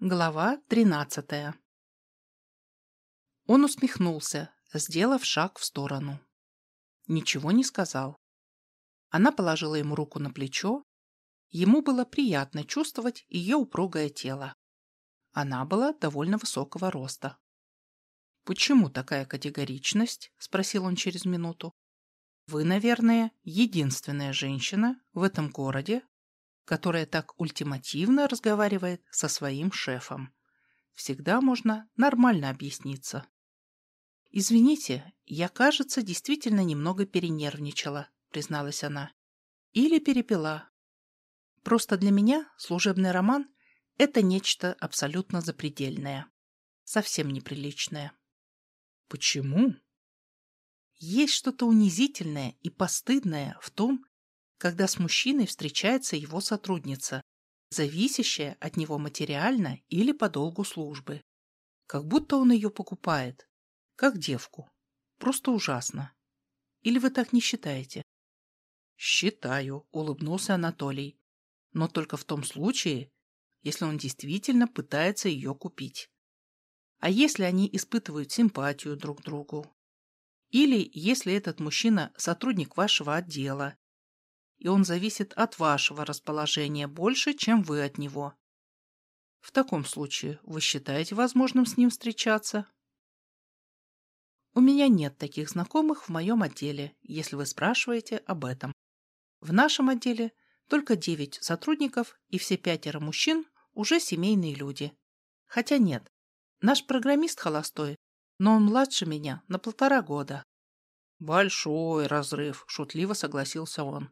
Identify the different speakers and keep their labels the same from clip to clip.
Speaker 1: Глава тринадцатая Он усмехнулся, сделав шаг в сторону. Ничего не сказал. Она положила ему руку на плечо. Ему было приятно чувствовать ее упругое тело. Она была довольно высокого роста. «Почему такая категоричность?» – спросил он через минуту. «Вы, наверное, единственная женщина в этом городе, которая так ультимативно разговаривает со своим шефом. Всегда можно нормально объясниться. «Извините, я, кажется, действительно немного перенервничала», — призналась она. «Или перепила. Просто для меня служебный роман — это нечто абсолютно запредельное, совсем неприличное». «Почему?» Есть что-то унизительное и постыдное в том, когда с мужчиной встречается его сотрудница, зависящая от него материально или по долгу службы. Как будто он ее покупает, как девку. Просто ужасно. Или вы так не считаете? Считаю, улыбнулся Анатолий. Но только в том случае, если он действительно пытается ее купить. А если они испытывают симпатию друг к другу? Или если этот мужчина сотрудник вашего отдела и он зависит от вашего расположения больше, чем вы от него. В таком случае вы считаете возможным с ним встречаться? У меня нет таких знакомых в моем отделе, если вы спрашиваете об этом. В нашем отделе только девять сотрудников и все пятеро мужчин уже семейные люди. Хотя нет, наш программист холостой, но он младше меня на полтора года. Большой разрыв, шутливо согласился он.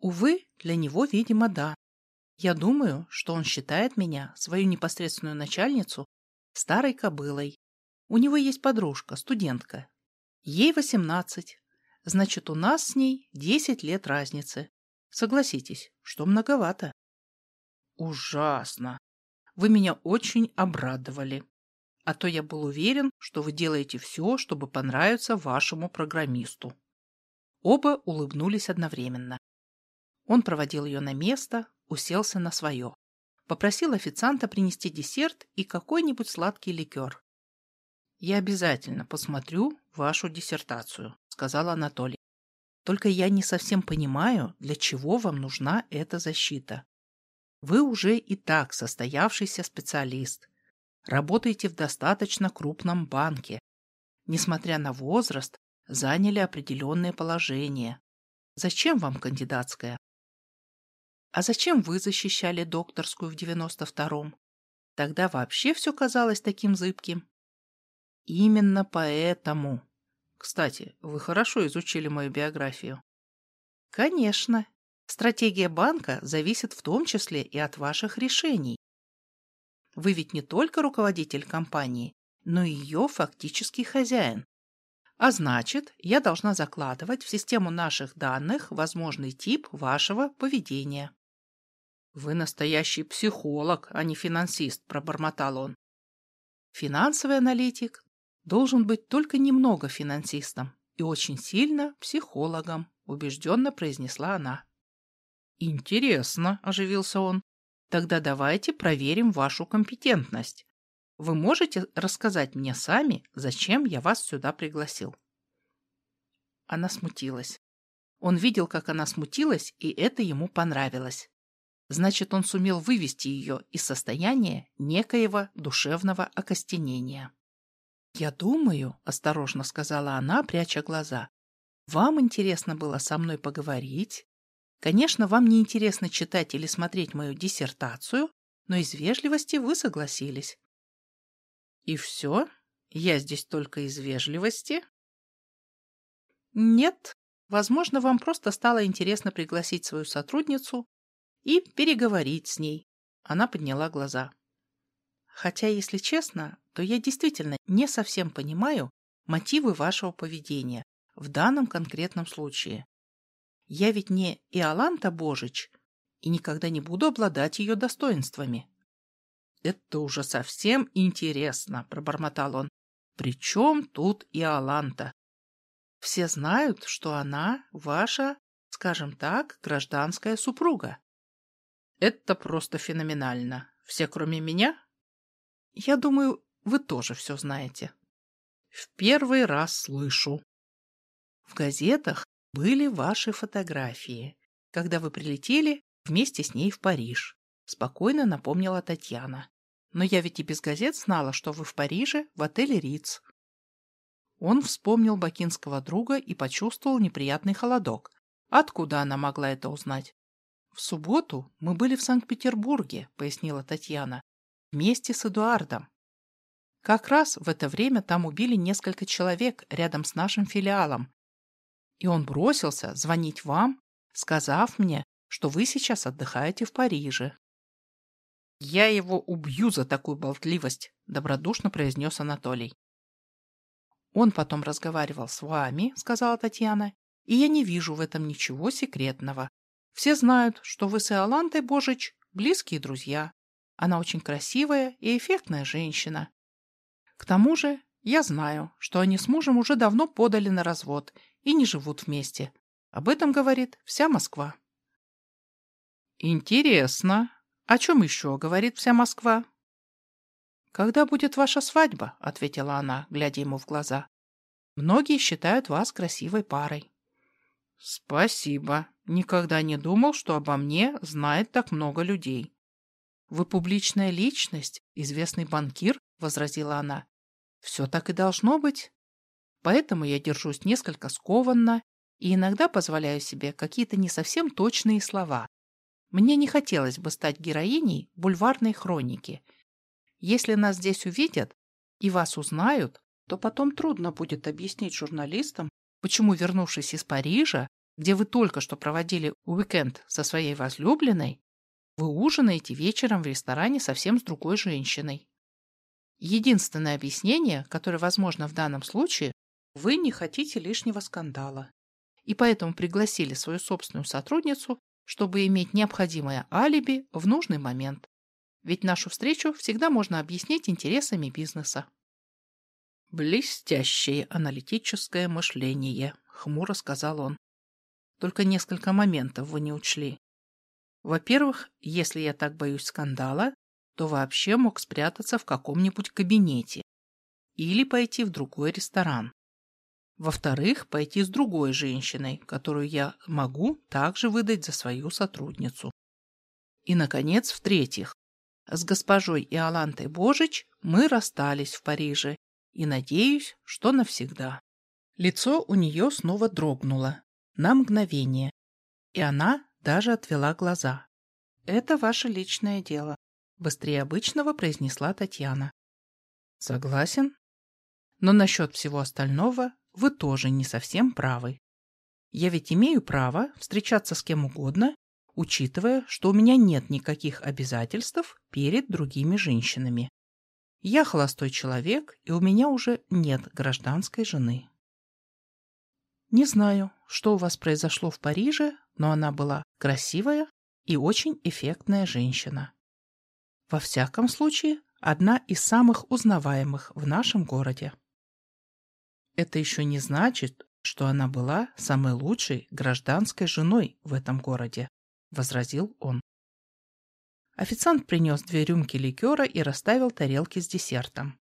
Speaker 1: Увы, для него, видимо, да. Я думаю, что он считает меня, свою непосредственную начальницу, старой кобылой. У него есть подружка, студентка. Ей восемнадцать. Значит, у нас с ней десять лет разницы. Согласитесь, что многовато. Ужасно. Вы меня очень обрадовали. А то я был уверен, что вы делаете все, чтобы понравиться вашему программисту. Оба улыбнулись одновременно. Он проводил ее на место, уселся на свое. Попросил официанта принести десерт и какой-нибудь сладкий ликер. «Я обязательно посмотрю вашу диссертацию», — сказал Анатолий. «Только я не совсем понимаю, для чего вам нужна эта защита. Вы уже и так состоявшийся специалист. Работаете в достаточно крупном банке. Несмотря на возраст, заняли определенное положение. Зачем вам кандидатская? А зачем вы защищали докторскую в девяносто втором? Тогда вообще все казалось таким зыбким. Именно поэтому. Кстати, вы хорошо изучили мою биографию. Конечно. Стратегия банка зависит в том числе и от ваших решений. Вы ведь не только руководитель компании, но и ее фактический хозяин. А значит, я должна закладывать в систему наших данных возможный тип вашего поведения. «Вы настоящий психолог, а не финансист», – пробормотал он. Финансовый аналитик должен быть только немного финансистом и очень сильно психологом, убежденно произнесла она. Интересно, оживился он. Тогда давайте проверим вашу компетентность. Вы можете рассказать мне сами, зачем я вас сюда пригласил? Она смутилась. Он видел, как она смутилась, и это ему понравилось. Значит, он сумел вывести ее из состояния некоего душевного окостенения. «Я думаю», — осторожно сказала она, пряча глаза, «вам интересно было со мной поговорить. Конечно, вам не интересно читать или смотреть мою диссертацию, но из вежливости вы согласились». «И все? Я здесь только из вежливости?» «Нет. Возможно, вам просто стало интересно пригласить свою сотрудницу и переговорить с ней. Она подняла глаза. Хотя, если честно, то я действительно не совсем понимаю мотивы вашего поведения в данном конкретном случае. Я ведь не Иоланта Божич и никогда не буду обладать ее достоинствами. «Это уже совсем интересно», — пробормотал он. «Причем тут Иоланта? Все знают, что она ваша, скажем так, гражданская супруга. Это просто феноменально. Все, кроме меня, Я думаю, вы тоже все знаете. В первый раз слышу. В газетах были ваши фотографии, когда вы прилетели вместе с ней в Париж, спокойно напомнила Татьяна. Но я ведь и без газет знала, что вы в Париже, в отеле Риц. Он вспомнил бакинского друга и почувствовал неприятный холодок. Откуда она могла это узнать? «В субботу мы были в Санкт-Петербурге», — пояснила Татьяна, «вместе с Эдуардом. Как раз в это время там убили несколько человек рядом с нашим филиалом. И он бросился звонить вам, сказав мне, что вы сейчас отдыхаете в Париже. «Я его убью за такую болтливость», — добродушно произнес Анатолий. «Он потом разговаривал с вами», — сказала Татьяна, «и я не вижу в этом ничего секретного. Все знают, что вы с Иолантой Божич близкие друзья. Она очень красивая и эффектная женщина. К тому же я знаю, что они с мужем уже давно подали на развод и не живут вместе. Об этом говорит вся Москва». «Интересно. О чем еще говорит вся Москва?» «Когда будет ваша свадьба?» — ответила она, глядя ему в глаза. «Многие считают вас красивой парой». «Спасибо. Никогда не думал, что обо мне знает так много людей». «Вы публичная личность, известный банкир», — возразила она. «Все так и должно быть. Поэтому я держусь несколько скованно и иногда позволяю себе какие-то не совсем точные слова. Мне не хотелось бы стать героиней бульварной хроники. Если нас здесь увидят и вас узнают, то потом трудно будет объяснить журналистам, почему, вернувшись из Парижа, где вы только что проводили уикенд со своей возлюбленной, вы ужинаете вечером в ресторане совсем с другой женщиной. Единственное объяснение, которое возможно в данном случае, вы не хотите лишнего скандала и поэтому пригласили свою собственную сотрудницу, чтобы иметь необходимое алиби в нужный момент. Ведь нашу встречу всегда можно объяснить интересами бизнеса. «Блестящее аналитическое мышление», — хмуро сказал он. «Только несколько моментов вы не учли. Во-первых, если я так боюсь скандала, то вообще мог спрятаться в каком-нибудь кабинете или пойти в другой ресторан. Во-вторых, пойти с другой женщиной, которую я могу также выдать за свою сотрудницу. И, наконец, в-третьих, с госпожой Иолантой Божич мы расстались в Париже, и надеюсь, что навсегда. Лицо у нее снова дрогнуло на мгновение, и она даже отвела глаза. «Это ваше личное дело», — быстрее обычного произнесла Татьяна. «Согласен. Но насчет всего остального вы тоже не совсем правы. Я ведь имею право встречаться с кем угодно, учитывая, что у меня нет никаких обязательств перед другими женщинами. Я холостой человек, и у меня уже нет гражданской жены. Не знаю, что у вас произошло в Париже, но она была красивая и очень эффектная женщина. Во всяком случае, одна из самых узнаваемых в нашем городе. Это еще не значит, что она была самой лучшей гражданской женой в этом городе, возразил он. Официант принес две рюмки ликера и расставил тарелки с десертом.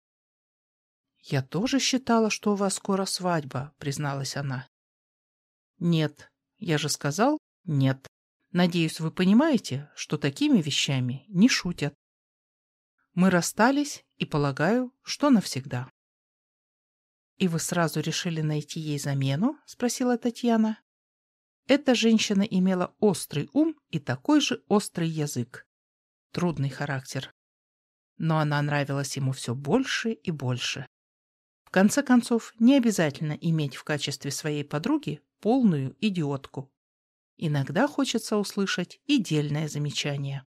Speaker 1: «Я тоже считала, что у вас скоро свадьба», — призналась она. «Нет, я же сказал нет. Надеюсь, вы понимаете, что такими вещами не шутят. Мы расстались и, полагаю, что навсегда». «И вы сразу решили найти ей замену?» — спросила Татьяна. Эта женщина имела острый ум и такой же острый язык. Трудный характер. Но она нравилась ему все больше и больше. В конце концов, не обязательно иметь в качестве своей подруги полную идиотку. Иногда хочется услышать и дельное замечание.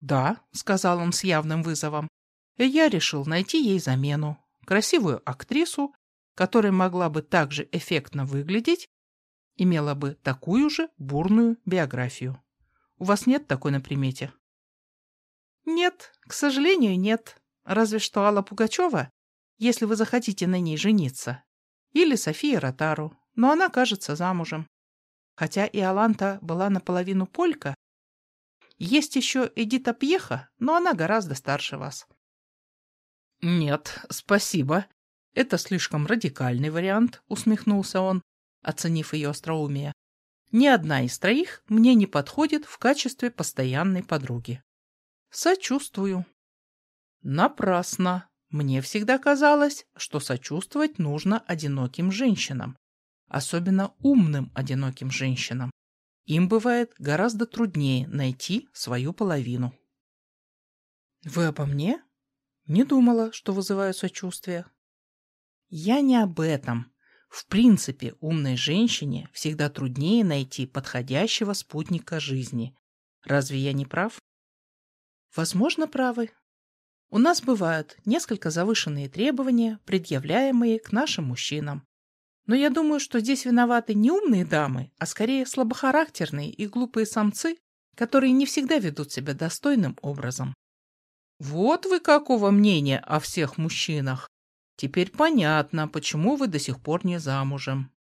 Speaker 1: «Да», — сказал он с явным вызовом, — «я решил найти ей замену, красивую актрису которая могла бы также эффектно выглядеть, имела бы такую же бурную биографию. У вас нет такой на примете? Нет, к сожалению, нет. Разве что Алла Пугачева, если вы захотите на ней жениться. Или София Ротару, но она, кажется, замужем. Хотя и Аланта была наполовину полька. Есть еще Эдита Пьеха, но она гораздо старше вас. «Нет, спасибо. Это слишком радикальный вариант», — усмехнулся он, оценив ее остроумие. «Ни одна из троих мне не подходит в качестве постоянной подруги». «Сочувствую». «Напрасно. Мне всегда казалось, что сочувствовать нужно одиноким женщинам, особенно умным одиноким женщинам. Им бывает гораздо труднее найти свою половину». «Вы обо мне?» Не думала, что вызываю сочувствие. Я не об этом. В принципе, умной женщине всегда труднее найти подходящего спутника жизни. Разве я не прав? Возможно, правы. У нас бывают несколько завышенные требования, предъявляемые к нашим мужчинам. Но я думаю, что здесь виноваты не умные дамы, а скорее слабохарактерные и глупые самцы, которые не всегда ведут себя достойным образом. Вот вы какого мнения о всех мужчинах. Теперь понятно, почему вы до сих пор не замужем.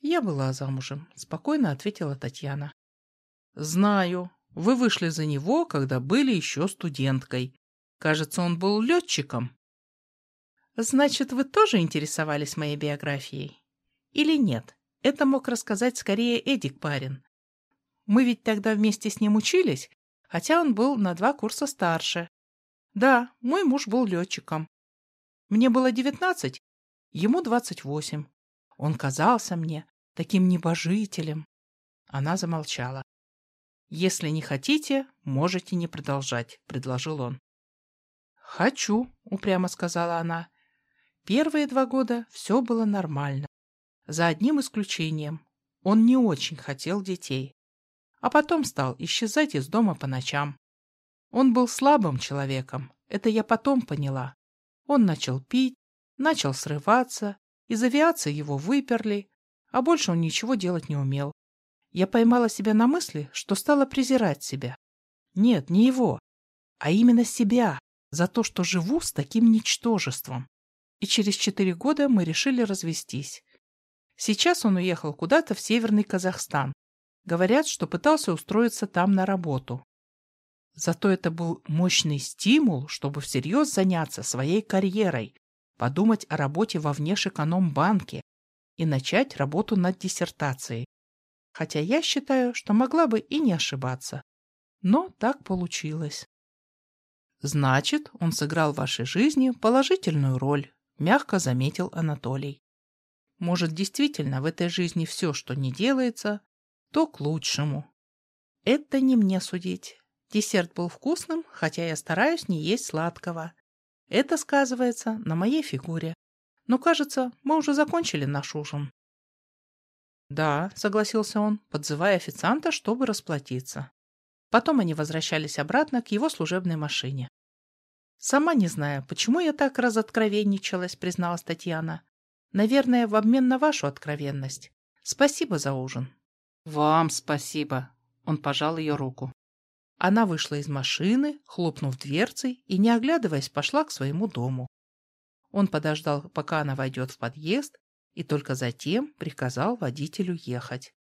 Speaker 1: Я была замужем, спокойно ответила Татьяна. Знаю. Вы вышли за него, когда были еще студенткой. Кажется, он был летчиком. Значит, вы тоже интересовались моей биографией? Или нет? Это мог рассказать скорее Эдик Парин. Мы ведь тогда вместе с ним учились, хотя он был на два курса старше. Да, мой муж был летчиком. Мне было девятнадцать, ему двадцать восемь. Он казался мне таким небожителем. Она замолчала. «Если не хотите, можете не продолжать», — предложил он. «Хочу», — упрямо сказала она. Первые два года все было нормально. За одним исключением. Он не очень хотел детей а потом стал исчезать из дома по ночам. Он был слабым человеком, это я потом поняла. Он начал пить, начал срываться, из авиации его выперли, а больше он ничего делать не умел. Я поймала себя на мысли, что стала презирать себя. Нет, не его, а именно себя, за то, что живу с таким ничтожеством. И через четыре года мы решили развестись. Сейчас он уехал куда-то в северный Казахстан, Говорят, что пытался устроиться там на работу. Зато это был мощный стимул, чтобы всерьез заняться своей карьерой, подумать о работе во внешэкономбанке и начать работу над диссертацией. Хотя я считаю, что могла бы и не ошибаться. Но так получилось. Значит, он сыграл в вашей жизни положительную роль, мягко заметил Анатолий. Может, действительно в этой жизни все, что не делается, то к лучшему. Это не мне судить. Десерт был вкусным, хотя я стараюсь не есть сладкого. Это сказывается на моей фигуре. Но, кажется, мы уже закончили наш ужин. «Да», — согласился он, подзывая официанта, чтобы расплатиться. Потом они возвращались обратно к его служебной машине. «Сама не знаю, почему я так разоткровенничалась», — призналась Татьяна. «Наверное, в обмен на вашу откровенность. Спасибо за ужин». «Вам спасибо!» Он пожал ее руку. Она вышла из машины, хлопнув дверцей, и, не оглядываясь, пошла к своему дому. Он подождал, пока она войдет в подъезд, и только затем приказал водителю ехать.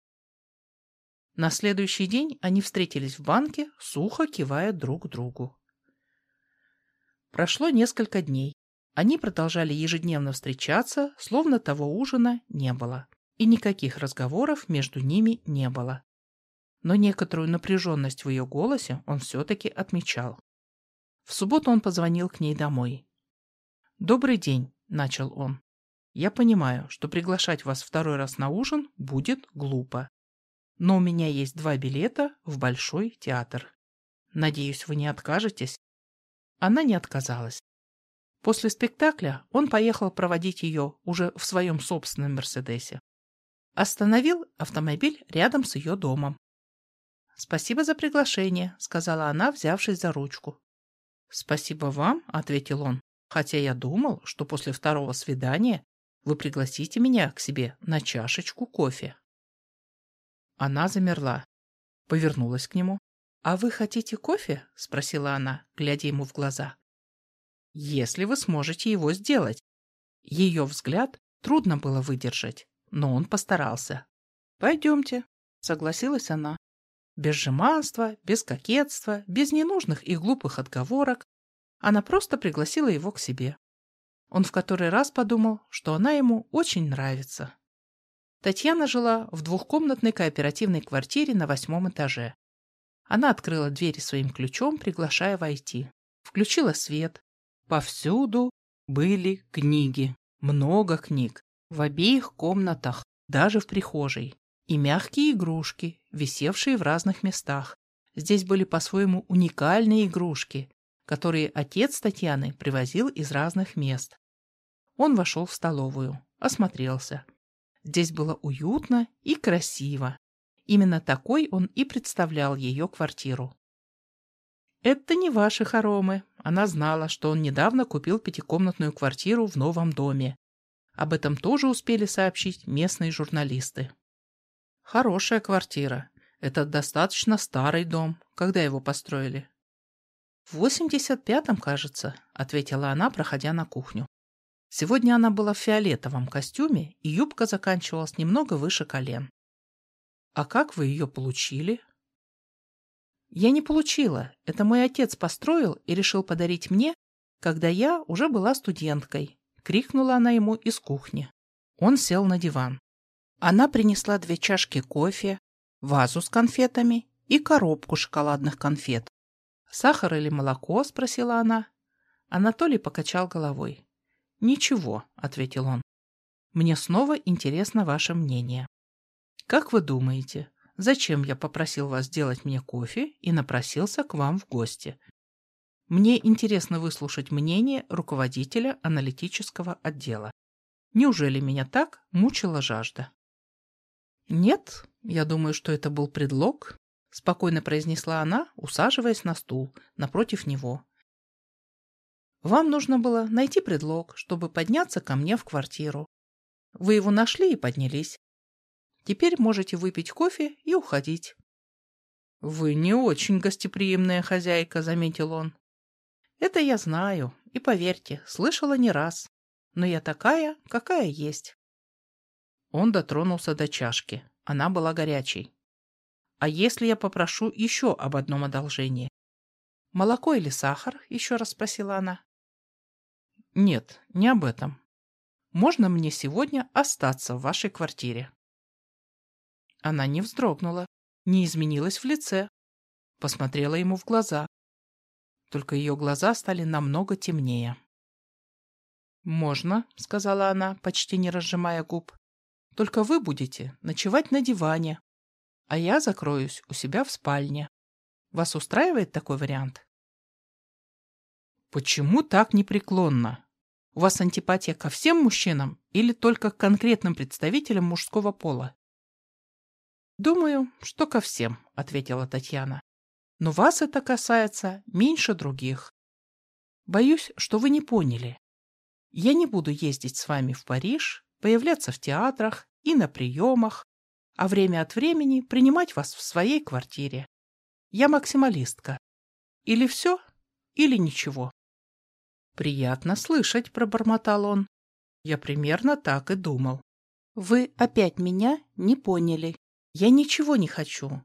Speaker 1: На следующий день они встретились в банке, сухо кивая друг другу. Прошло несколько дней. Они продолжали ежедневно встречаться, словно того ужина не было и никаких разговоров между ними не было. Но некоторую напряженность в ее голосе он все-таки отмечал. В субботу он позвонил к ней домой. «Добрый день», — начал он. «Я понимаю, что приглашать вас второй раз на ужин будет глупо. Но у меня есть два билета в Большой театр. Надеюсь, вы не откажетесь?» Она не отказалась. После спектакля он поехал проводить ее уже в своем собственном «Мерседесе». Остановил автомобиль рядом с ее домом. «Спасибо за приглашение», — сказала она, взявшись за ручку. «Спасибо вам», — ответил он, «хотя я думал, что после второго свидания вы пригласите меня к себе на чашечку кофе». Она замерла, повернулась к нему. «А вы хотите кофе?» — спросила она, глядя ему в глаза. «Если вы сможете его сделать». Ее взгляд трудно было выдержать но он постарался. «Пойдемте», — согласилась она. Без жеманства, без кокетства, без ненужных и глупых отговорок. Она просто пригласила его к себе. Он в который раз подумал, что она ему очень нравится. Татьяна жила в двухкомнатной кооперативной квартире на восьмом этаже. Она открыла двери своим ключом, приглашая войти. Включила свет. Повсюду были книги. Много книг. В обеих комнатах, даже в прихожей. И мягкие игрушки, висевшие в разных местах. Здесь были по-своему уникальные игрушки, которые отец Татьяны привозил из разных мест. Он вошел в столовую, осмотрелся. Здесь было уютно и красиво. Именно такой он и представлял ее квартиру. Это не ваши хоромы. Она знала, что он недавно купил пятикомнатную квартиру в новом доме. Об этом тоже успели сообщить местные журналисты. Хорошая квартира. Это достаточно старый дом. Когда его построили? В 85-м, кажется, ответила она, проходя на кухню. Сегодня она была в фиолетовом костюме, и юбка заканчивалась немного выше колен. «А как вы ее получили?» «Я не получила. Это мой отец построил и решил подарить мне, когда я уже была студенткой», — крикнула она ему из кухни. Он сел на диван. Она принесла две чашки кофе, вазу с конфетами и коробку шоколадных конфет. «Сахар или молоко?» — спросила она. Анатолий покачал головой. «Ничего», — ответил он. «Мне снова интересно ваше мнение. Как вы думаете, зачем я попросил вас сделать мне кофе и напросился к вам в гости? Мне интересно выслушать мнение руководителя аналитического отдела. Неужели меня так мучила жажда?» «Нет, я думаю, что это был предлог», — спокойно произнесла она, усаживаясь на стул напротив него вам нужно было найти предлог, чтобы подняться ко мне в квартиру. Вы его нашли и поднялись. Теперь можете выпить кофе и уходить. — Вы не очень гостеприимная хозяйка, — заметил он. — Это я знаю, и, поверьте, слышала не раз. Но я такая, какая есть. Он дотронулся до чашки. Она была горячей. — А если я попрошу еще об одном одолжении? — Молоко или сахар? — еще раз спросила она. Нет, не об этом. Можно мне сегодня остаться в вашей квартире? Она не вздрогнула, не изменилась в лице. Посмотрела ему в глаза. Только ее глаза стали намного темнее. «Можно», — сказала она, почти не разжимая губ. «Только вы будете ночевать на диване, а я закроюсь у себя в спальне. Вас устраивает такой вариант?» «Почему так непреклонно?» У вас антипатия ко всем мужчинам или только к конкретным представителям мужского пола? Думаю, что ко всем, ответила Татьяна. Но вас это касается меньше других. Боюсь, что вы не поняли. Я не буду ездить с вами в Париж, появляться в театрах и на приемах, а время от времени принимать вас в своей квартире. Я максималистка. Или все, или ничего. «Приятно слышать», — пробормотал он. «Я примерно так и думал». «Вы опять меня не поняли. Я ничего не хочу.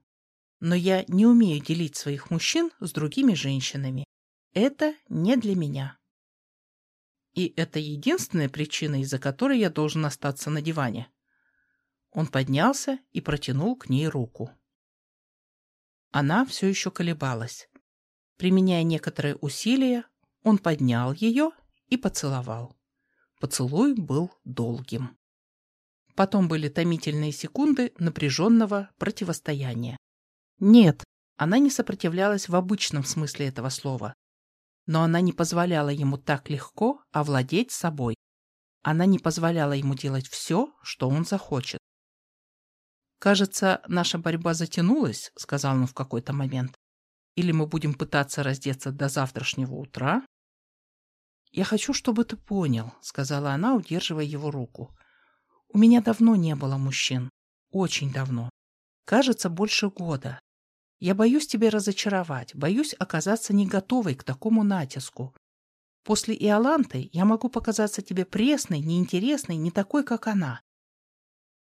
Speaker 1: Но я не умею делить своих мужчин с другими женщинами. Это не для меня». «И это единственная причина, из-за которой я должен остаться на диване?» Он поднялся и протянул к ней руку. Она все еще колебалась. Применяя некоторые усилия, он поднял ее и поцеловал. Поцелуй был долгим. Потом были томительные секунды напряженного противостояния. Нет, она не сопротивлялась в обычном смысле этого слова. Но она не позволяла ему так легко овладеть собой. Она не позволяла ему делать все, что он захочет. «Кажется, наша борьба затянулась», — сказал он в какой-то момент. «Или мы будем пытаться раздеться до завтрашнего утра, «Я хочу, чтобы ты понял», — сказала она, удерживая его руку. «У меня давно не было мужчин. Очень давно. Кажется, больше года. Я боюсь тебя разочаровать, боюсь оказаться не готовой к такому натиску. После Иоланты я могу показаться тебе пресной, неинтересной, не такой, как она».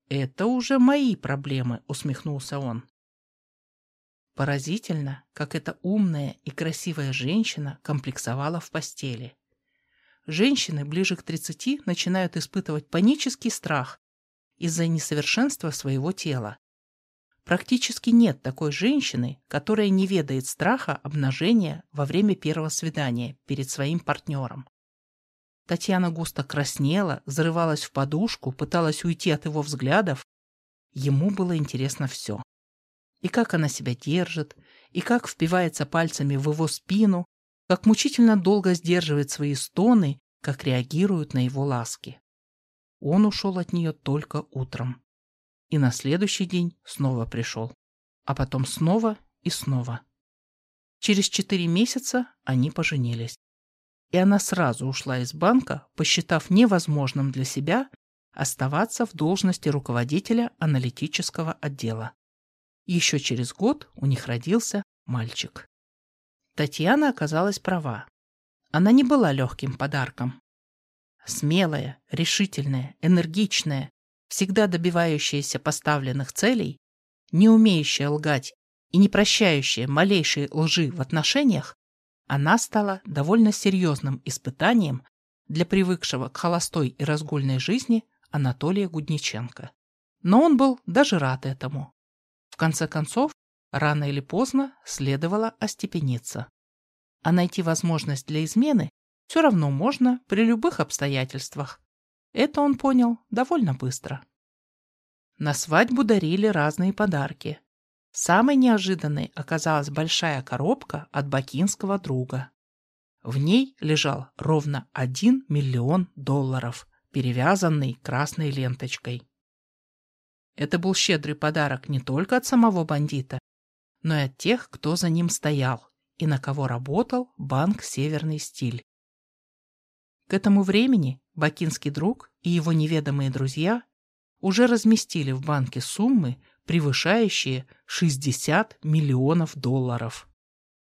Speaker 1: «Это уже мои проблемы», — усмехнулся он. Поразительно, как эта умная и красивая женщина комплексовала в постели. Женщины ближе к 30 начинают испытывать панический страх из-за несовершенства своего тела. Практически нет такой женщины, которая не ведает страха обнажения во время первого свидания перед своим партнером. Татьяна густо краснела, зарывалась в подушку, пыталась уйти от его взглядов. Ему было интересно все. И как она себя держит, и как впивается пальцами в его спину, как мучительно долго сдерживает свои стоны, как реагирует на его ласки. Он ушел от нее только утром. И на следующий день снова пришел. А потом снова и снова. Через четыре месяца они поженились. И она сразу ушла из банка, посчитав невозможным для себя оставаться в должности руководителя аналитического отдела. Еще через год у них родился мальчик. Татьяна оказалась права. Она не была легким подарком. Смелая, решительная, энергичная, всегда добивающаяся поставленных целей, не умеющая лгать и не прощающая малейшей лжи в отношениях, она стала довольно серьезным испытанием для привыкшего к холостой и разгульной жизни Анатолия Гудниченко. Но он был даже рад этому. В конце концов, рано или поздно следовало остепениться. А найти возможность для измены все равно можно при любых обстоятельствах. Это он понял довольно быстро. На свадьбу дарили разные подарки. Самой неожиданной оказалась большая коробка от бакинского друга. В ней лежал ровно 1 миллион долларов, перевязанный красной ленточкой. Это был щедрый подарок не только от самого бандита, но и от тех, кто за ним стоял и на кого работал банк «Северный стиль». К этому времени бакинский друг и его неведомые друзья уже разместили в банке суммы, превышающие 60 миллионов долларов.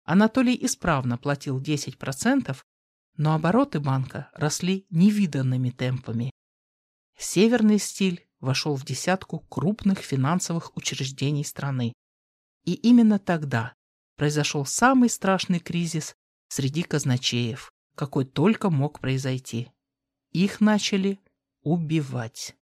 Speaker 1: Анатолий исправно платил 10%, но обороты банка росли невиданными темпами. Северный стиль вошел в десятку крупных финансовых учреждений страны. И именно тогда произошел самый страшный кризис среди казначеев какой только мог произойти. Их начали убивать.